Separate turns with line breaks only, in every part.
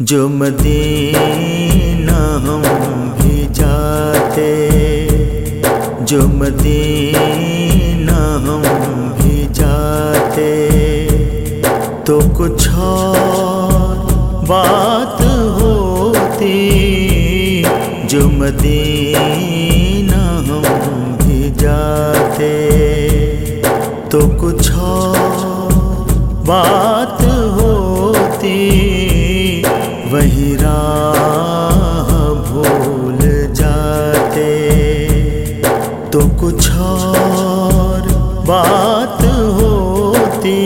جو مدینہ ہم بھی جاتے، جو مدینہ ہم بھی جاتے، تو کچھ اور بات ہوتی، جو مدینہ ہم بھی جاتے، تو کچھ اور بات کچھ اور بات ہوتی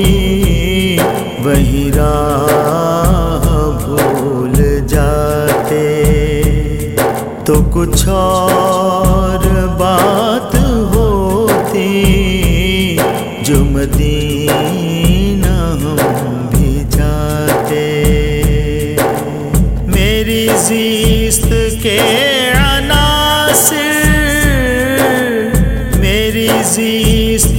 وہی راہ بھول جاتے۔ تو کچھ اور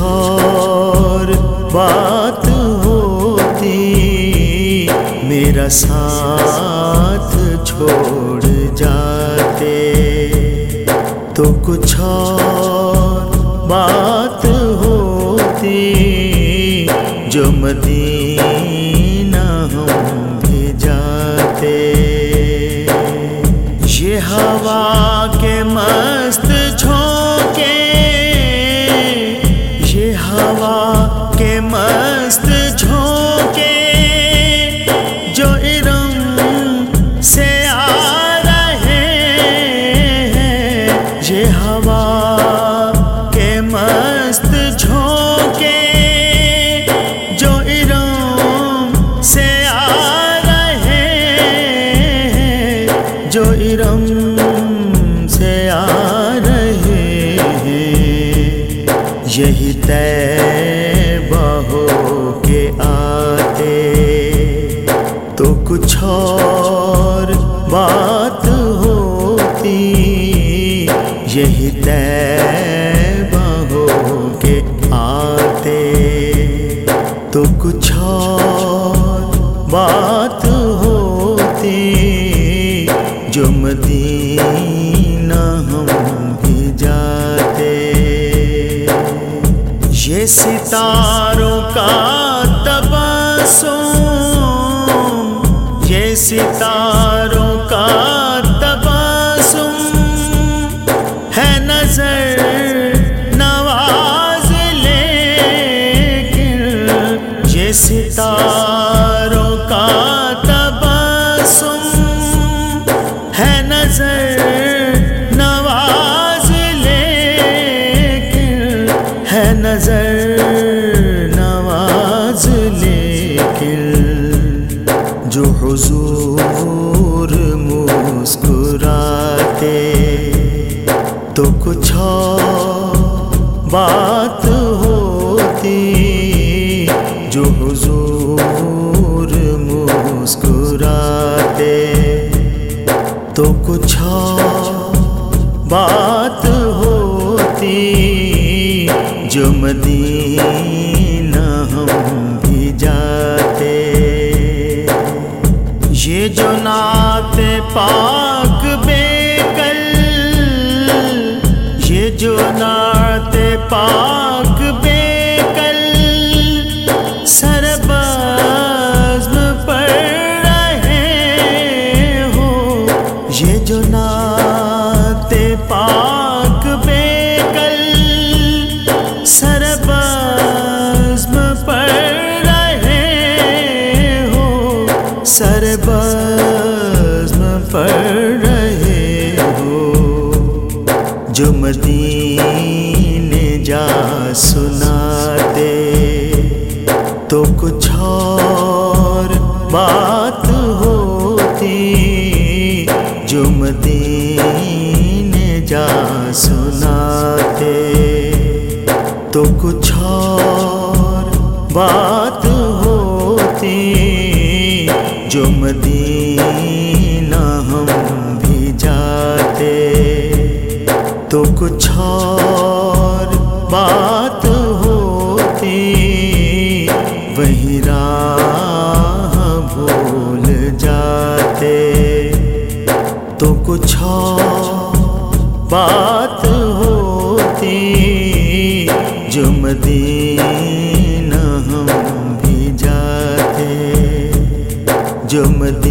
اور بات ہوتی میرا ساتھ چھوڑ جاتے۔ تو کچھ اور بات ہوتی جو مدینہ یہی طے بہو کے آتے۔ تو کچھ اور بات ہوتی، یہی طے بہو کے آتے۔ تو کچھ اور بات ہوتی، جو مدینہ ستاروں کا کچھ بات ہوتی جو حضور مسکراتے تو کچھ بات ہوتی جو مدینہ ہم بھی جاتے یہ جو نعت پاک جو نعت پاک بے کل سربازم پڑھ رہے ہو۔ یہ جو نعت پاک بے کل سربازم پڑھ رہے ہو۔ سربازم پڑھ رہے ہو۔ جو مدینہ تو کچھ اور بات ہوتی۔ جو مدینے جا سناتے، تو کچھ اور بات ہوتی۔ جو مدینہ ہم بھی جاتے، تو کچھ اور بات تو کچھ بات ہوتی جو مدینہ ہم بھی جاتے جو مدینہ